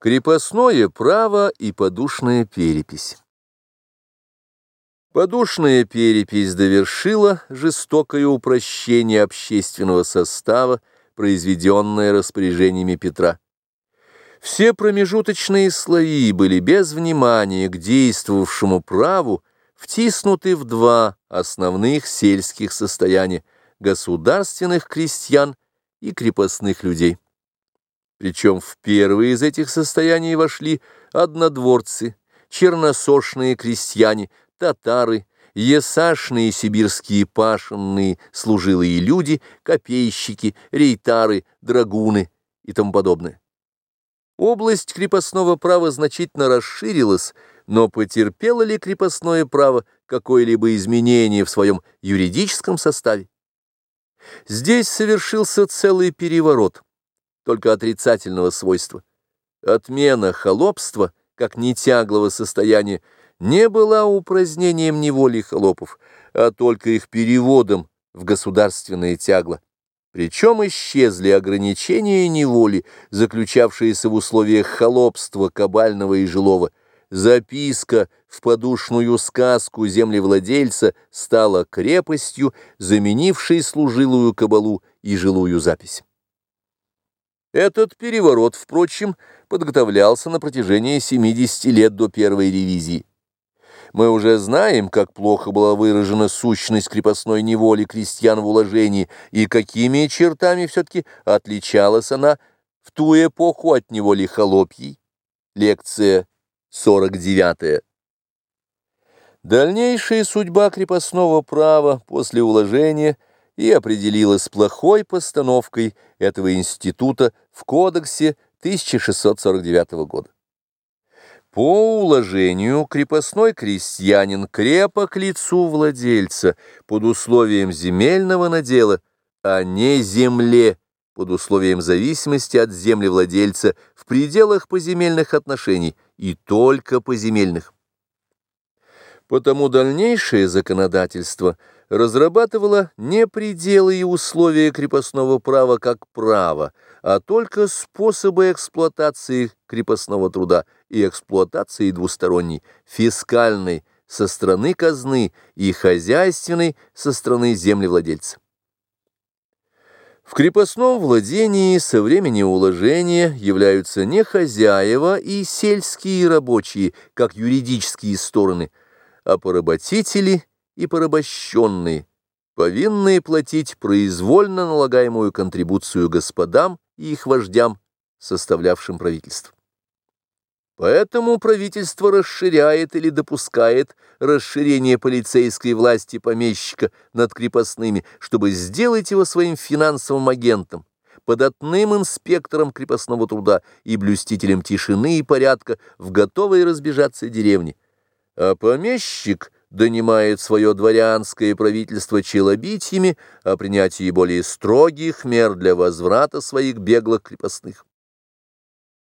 Крепостное право и подушная перепись. Подушная перепись довершила жестокое упрощение общественного состава, произведенное распоряжениями Петра. Все промежуточные слои были без внимания к действовавшему праву втиснуты в два основных сельских состояния – государственных крестьян и крепостных людей. Причем в первые из этих состояний вошли однодворцы, черносошные крестьяне, татары, есашные сибирские пашенные, служилые люди, копейщики, рейтары, драгуны и тому подобное. Область крепостного права значительно расширилась, но потерпело ли крепостное право какое-либо изменение в своем юридическом составе? Здесь совершился целый переворот – только отрицательного свойства. Отмена холопства, как нетяглого состояния, не была упразднением неволи холопов, а только их переводом в государственное тягло. Причем исчезли ограничения неволи, заключавшиеся в условиях холопства кабального и жилого. Записка в подушную сказку землевладельца стала крепостью, заменившей служилую кабалу и жилую запись. Этот переворот, впрочем, подготовлялся на протяжении 70 лет до первой ревизии. Мы уже знаем, как плохо была выражена сущность крепостной неволи крестьян в уложении и какими чертами все-таки отличалась она в ту эпоху от неволи холопьей. Лекция 49. Дальнейшая судьба крепостного права после уложения – и определилась плохой постановкой этого института в Кодексе 1649 года. По уложению крепостной крестьянин крепок лицу владельца под условием земельного надела, а не земле под условием зависимости от землевладельца в пределах поземельных отношений и только поземельных. Потому дальнейшее законодательство – разрабатывала не пределы и условия крепостного права как права, а только способы эксплуатации крепостного труда и эксплуатации двусторонней, фискальной со стороны казны и хозяйственной со стороны землевладельца. В крепостном владении со времени уложения являются не хозяева и сельские рабочие, как юридические стороны, а поработители – и порабощенные, повинные платить произвольно налагаемую контрибуцию господам и их вождям, составлявшим правительство. Поэтому правительство расширяет или допускает расширение полицейской власти помещика над крепостными, чтобы сделать его своим финансовым агентом, податным инспектором крепостного труда и блюстителем тишины и порядка в готовой разбежаться деревне. А помещик – донимает свое дворянское правительство челобитиями о принятии более строгих мер для возврата своих беглых крепостных.